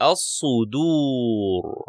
الصدور.